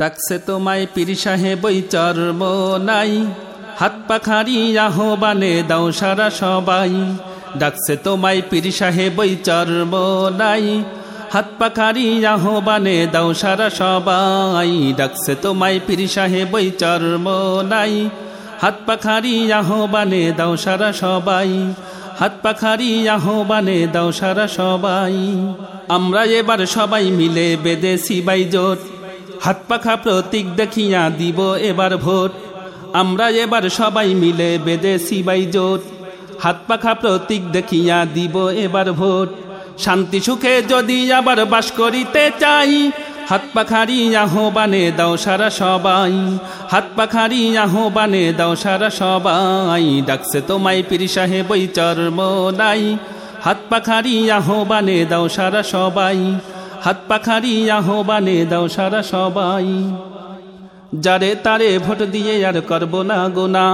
ডাকছে তোমায় পীর সাহেবই চর্ম নাই। হাত পাখারি আহ্বানে দাও সারা সবাই। ডাকছে তোমায় পীর সাহেবই চর্ম নাই। হাত পাখারি আহ্বানে দাও সারা সবাই। ডাকছে তোমায় পীর সাহেবই চর্ম নাই। হাত পাখারি আহ্বানে দাও সারা সবাই। হাত পাখারি আহ্বানে দাও সারা সবাই। আমরা এবার সবাই মিলে বেদেশি বাইজোট হাত পাখা প্রতীক দেখিয়া দিব এবার ভোট। আমরা এবার সবাই মিলে বেদেশি বাইজোট হাত পাখা প্রতীক দেখিয়া দিব এবার ভোট। শান্তি সুখে যদি আবার বাস করিতে চাই, হাত পাখারি আহ্বানে দাও সারা সবাই। হাত পাখারি আহ্বানে দাও সারা সবাই। ডাকছে তোমায় পীর সাহেবই চর্ম নাই। হাত পাখারি আহ্বানে দাও সারা সবাই। হাত পাখারি আহ্বানে দাও সারা সবাই। যারে তারে ভোট দিয়ে আর করব না গোনা,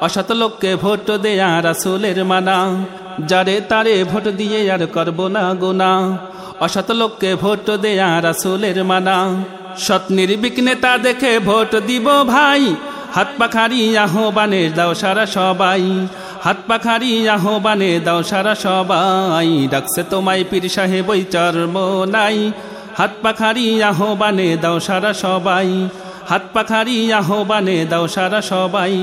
অসৎ লোককে ভোট দেয়া রাসুলের মানা। যারে তারে ভোট দিয়ে আর করব না গোনা, অসৎ লোককে ভোট দেয়া রাসুলের মানা। সৎ নির্বিক নেতা দেখে ভোট দিব ভাই, হাত পাখারি আহ্বানে দাও সারা সবাই। হাত পাখারি আহ্বানে দাও সারা সবাই। ডাকছে তোমায় পীর সাহেব, ওই চর্ম নাই হাত পাখারি আহ্বানে দাও সারা সবাই। হাত পাখারি আহ্বানে দাও সারা সবাই।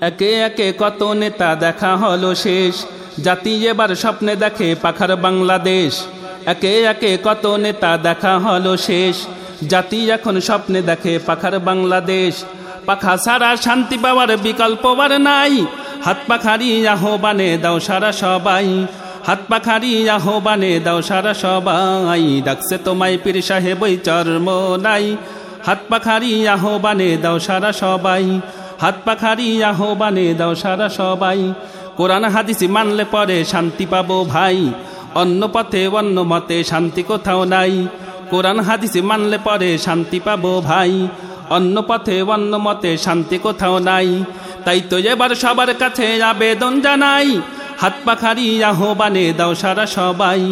একে একে কত নেতা দেখা হলো শেষ। জাতি এবার স্বপ্নে দেখে পাখার বাংলাদেশ। একে একে কত নেতা দেখা হলো শেষ। জাতি এখন স্বপ্নে দেখে পাখার বাংলাদেশ। পাখা সারা শান্তি পাওয়ার বিকল্প বার নাই। হাত পাখারি আহ্বানে দাও সারা সবাই। হাত পাখারি আহ্বানে দাও সারা সবাই। ডাকছে তোমায় পীর সাহেবই চর্ম নাই। হাত পাখারি আহ্বানে দাও সারা সবাই। হাত পাখারি আহ্বানে দাও সারা সবাই। কোরআন হাদিসি মানলে পরে শান্তি পাবো ভাই। অন্য পথে অন্য মতে শান্তি কোথাও নাই। কোরআন হাদিসি মানলে পরে শান্তি পাবো ভাই। অন্য পথে অন্য মতে শান্তি কোথাও নাই। তাই তো এবার সবার কাছে আবেদন জানাই। হাত পাখারি আহ্বানে দাও সারা সবাই।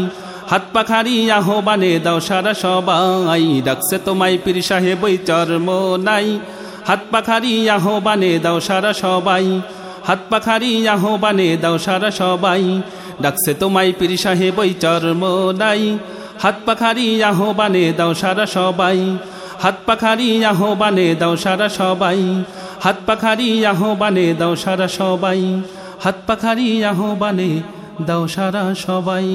হাত পাখারি আহ্বানে দাও সারা সবাই। ডাকছে তোমায় পীর সাহেবই চর্ম নাই। হাত পাখারি আহ্বানে দাও সারা সবাই। হাত পাখারি আহ্বানে দাও সারা সবাই। ডাকছে তোমায় পীর সাহেবই চর্ম নাই। হাত পাখারি আহ্বানে দাও সারা সবাই। হাত পাখারি আহ্বানে দাও সারা সবাই। হাত পাখারি আহ্বানে দাও সারা সবাই। হাত পাখারি আহ্বানে দাও সারা সবাই।